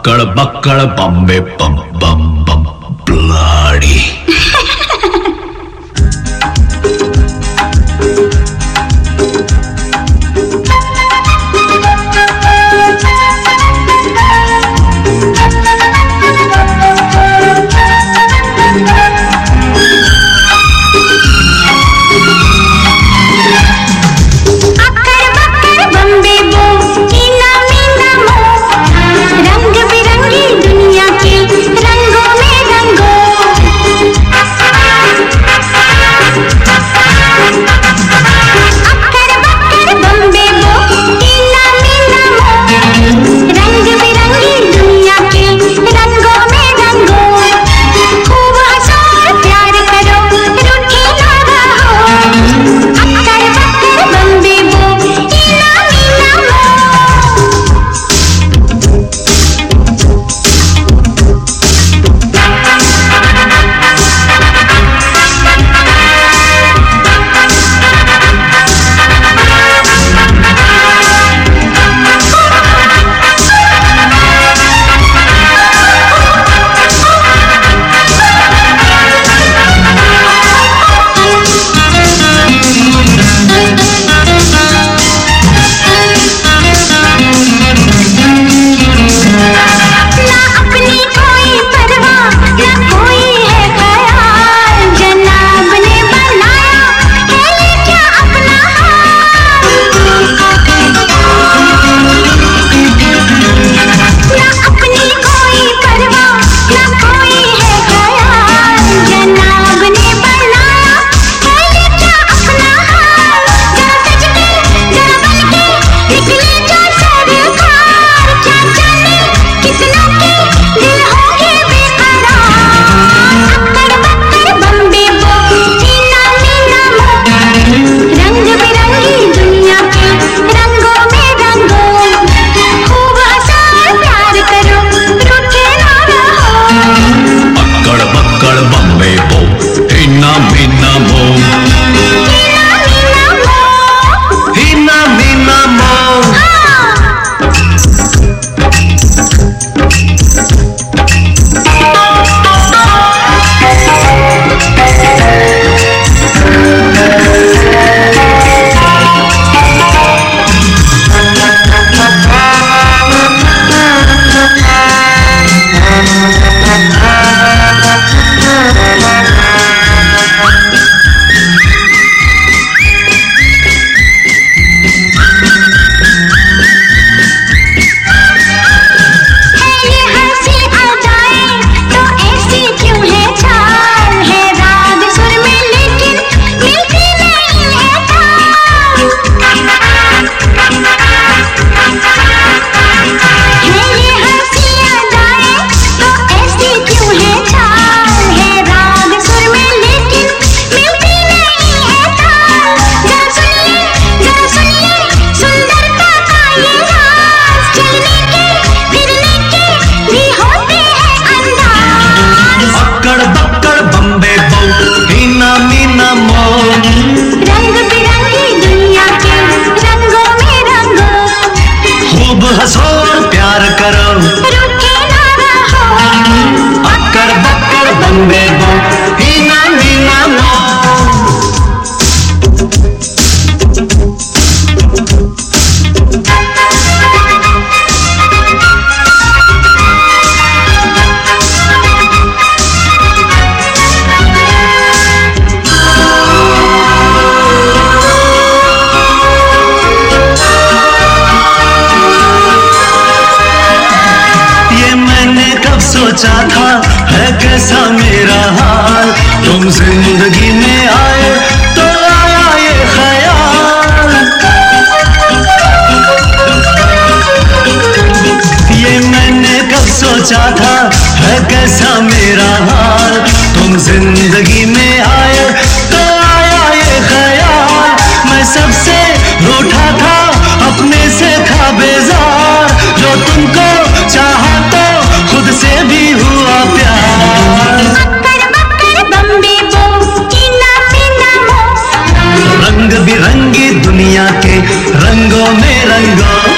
பக்கள பக்கள பம்பே பம் பம் பம் பிளாடி. में ज़िंदगी में आए तो आया ये ख्याल। ये मैंने कब सोचा था, है कैसा मेरा हाल? तुम ज़िंदगी में आए दुनिया के रंगों में रंगों